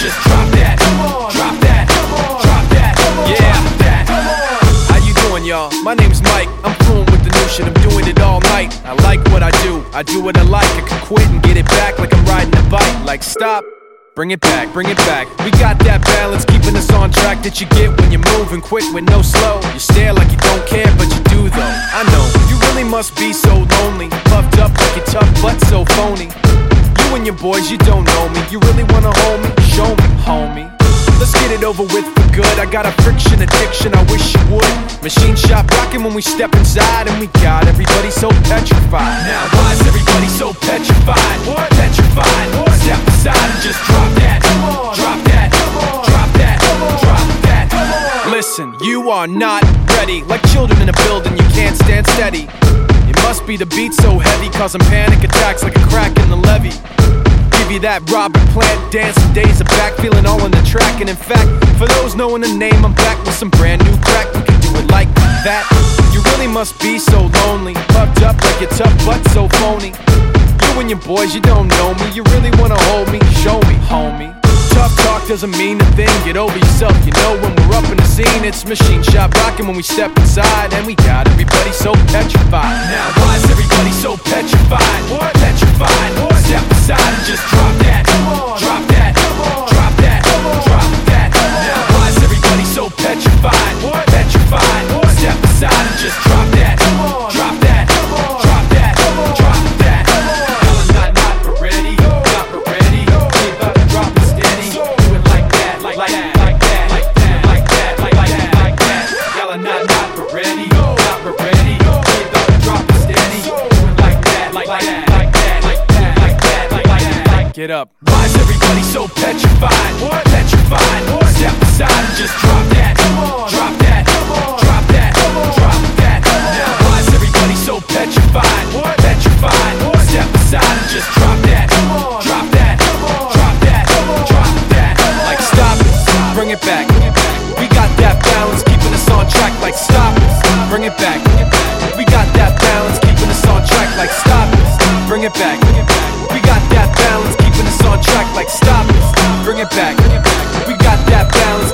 just drop that. Drop that. Drop that. Yeah. How you doing, y'all? My name's Mike. I'm fluent with the new shit. I'm doing it all night. I like what I do. I do what I like. I can quit and get it back like I'm riding a bike. Like, stop. Bring it back, bring it back. We got that balance, keeping us on track that you get when you're moving quick with no slow. You stare like you don't care, but you do though. I know, you really must be And your boys, you don't know me. You really wanna hold me? Show me, homie. Let's get it over with for good. I got a friction addiction, I wish you would. Machine shop rocking when we step inside, and we got everybody so petrified. Now, why is everybody so petrified? What? Petrified. What? Step aside and just drop that. Drop that. Drop that. Drop that. Listen, you are not ready. Like children in a building, you can't stand steady. It must be the beat so heavy, causing panic attacks like a crack in the levee give you that Robert Plant dancing days are back, feeling all on the track. And in fact, for those knowing the name, I'm back with some brand new crack. We can do it like that. You really must be so lonely, puffed up like you're tough, but so phony. You and your boys, you don't know me. You really wanna hold me? Show me, homie. Tough talk doesn't mean a thing. Get over yourself, you know when we're up in the scene. It's machine shop rocking when we step inside, and we got everybody so petrified. Now why is everybody so petrified? What? Petrified. What? Aside and just drop that. Drop that. Drop that. Drop that. Now why is everybody so petrified? Petrified. Step aside and just drop that. Drop that. Drop that. Drop that. Not ready. Not ready. We about to drop it steady. Do it like that. Like. Like that. Like that. Like that. Like that. Like that. Y'all are not ready. Not ready. We about to drop it steady. Do it like that. Like that. Get up. Why is everybody so petrified? What? Petrified. What? Step aside and just drop that. Drop that. Drop that. Drop that. Now why is everybody so petrified? What? Petrified. Step aside and just drop that. Drop that. Drop that. Drop that. Like stop it. Bring it back. We got that balance keeping us on track. Like stop it. Bring it back. We got that balance keeping us on track. Like stop it. Bring it back. We got that balance keeping us on track like stop it. Bring it back, we got that balance